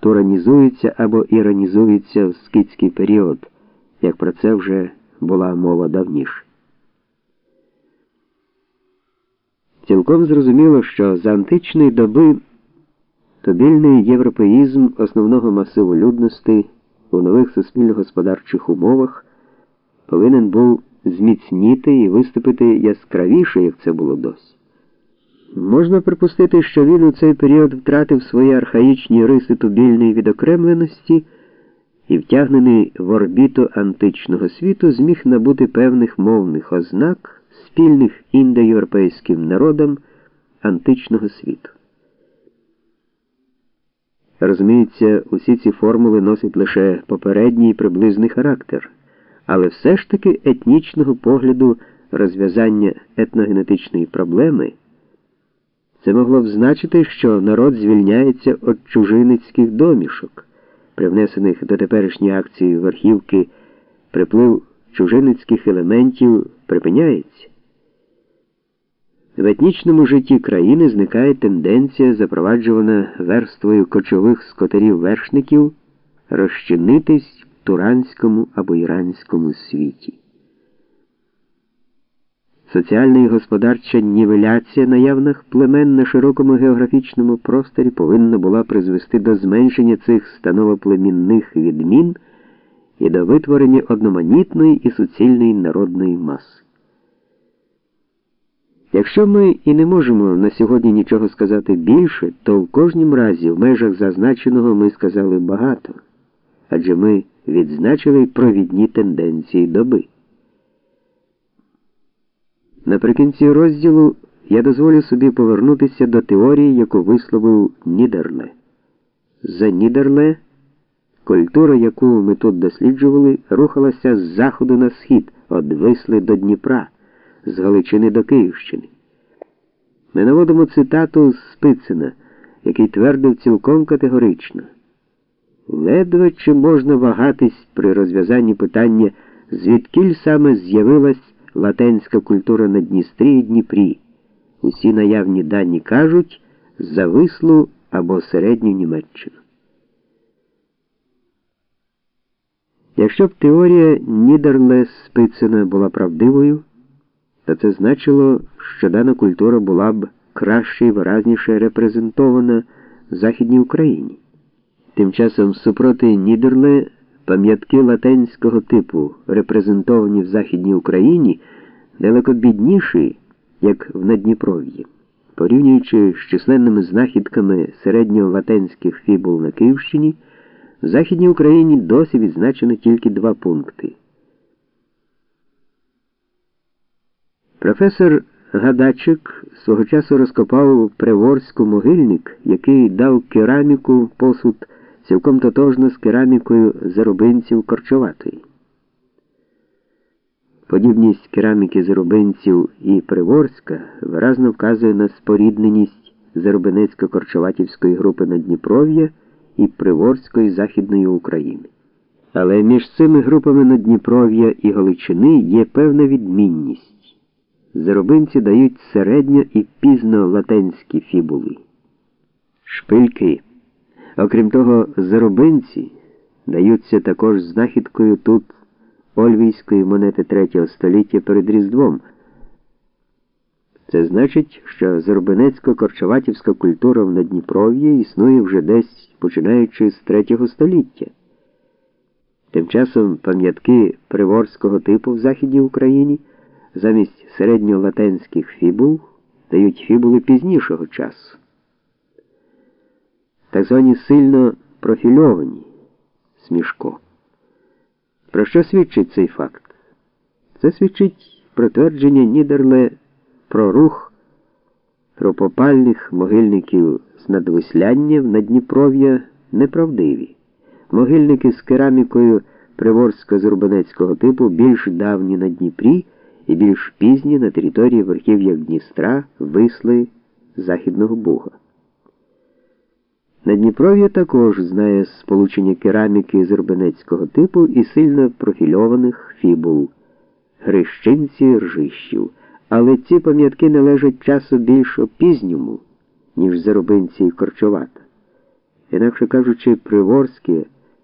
туранізуються або іронізуються в скітський період, як про це вже була мова давніше. Цілком зрозуміло, що за античної доби тобільний європеїзм основного масиву людності у нових суспільно-господарчих умовах повинен був зміцніти і виступити яскравіше, як це було досі. Можна припустити, що він у цей період втратив свої архаїчні риси тубільної відокремленості і, втягнений в орбіту античного світу, зміг набути певних мовних ознак, спільних індоєвропейським народам античного світу. Розуміється, усі ці формули носять лише попередній приблизний характер, але все ж таки етнічного погляду розв'язання етногенетичної проблеми. Це могло б значити, що народ звільняється від чужиницьких домішок, привнесених до теперішньої акції верхівки, приплив чужиницьких елементів припиняється. В етнічному житті країни зникає тенденція, запроваджувана верствою кочових скотарів-вершників, розчинитись в туранському або іранському світі. Соціальна і господарча нівеляція наявних племен на широкому географічному просторі повинна була призвести до зменшення цих становоплемінних відмін і до витворення одноманітної і суцільної народної маси. Якщо ми і не можемо на сьогодні нічого сказати більше, то в кожнім разі в межах зазначеного ми сказали багато, адже ми відзначили провідні тенденції доби. Наприкінці розділу я дозволю собі повернутися до теорії, яку висловив Нідерле. За Нідерле культура, яку ми тут досліджували, рухалася з заходу на схід, від Висли до Дніпра, з Галичини до Київщини. Ми наводимо цитату з Спицина, який твердив цілком категорично. Ледве чи можна вагатись при розв'язанні питання, звідкіль саме з'явилась латенська культура на Дністрі і Дніпрі. Усі наявні дані кажуть завислу або середню Німеччину. Якщо б теорія Нідерле Спицина була правдивою, то це значило, що дана культура була б краще і виразніше репрезентована в Західній Україні. Тим часом супроти Нідерле Пам'ятки латенського типу, репрезентовані в Західній Україні, далеко бідніші, як в Надніпров'ї. Порівнюючи з численними знахідками середньолатенських фібул на Київщині, в Західній Україні досі відзначено тільки два пункти. Професор Гадачик свого часу розкопав Приворську могильник, який дав кераміку посуд цілком тотожно з керамікою зарубинців корчоватої. Подібність кераміки зарубинців і Приворська виразно вказує на спорідненість Зарубинецько-Корчоватівської групи Надніпров'я і Приворської Західної України. Але між цими групами Надніпров'я і Галичини є певна відмінність. Зарубинці дають середньо і пізно латенські фібули. Шпильки. Окрім того, зарубинці даються також знахідкою тут ольвійської монети третього століття перед Різдвом. Це значить, що зарубинецько-корчоватівська культура в Надніпров'ї існує вже десь починаючи з третього століття. Тим часом пам'ятки приворського типу в Західній Україні замість середньолатенських фібул дають фібули пізнішого часу так звані сильно профільовані смішко. Про що свідчить цей факт? Це свідчить про твердження Нідерле про рух тропопальних могильників з надвисляння в Дніпров'я неправдиві. Могильники з керамікою приворсько-зурбанецького типу більш давні на Дніпрі і більш пізні на території верхів'я Дністра, Висли, Західного Буга. Надніпров'я також знає сполучення кераміки з рубенецького типу і сильно профільованих фібул, грищинці ржищів. Але ці пам'ятки належать часу більш пізньому, ніж зарубинці і корчовата. інакше кажучи, приворське.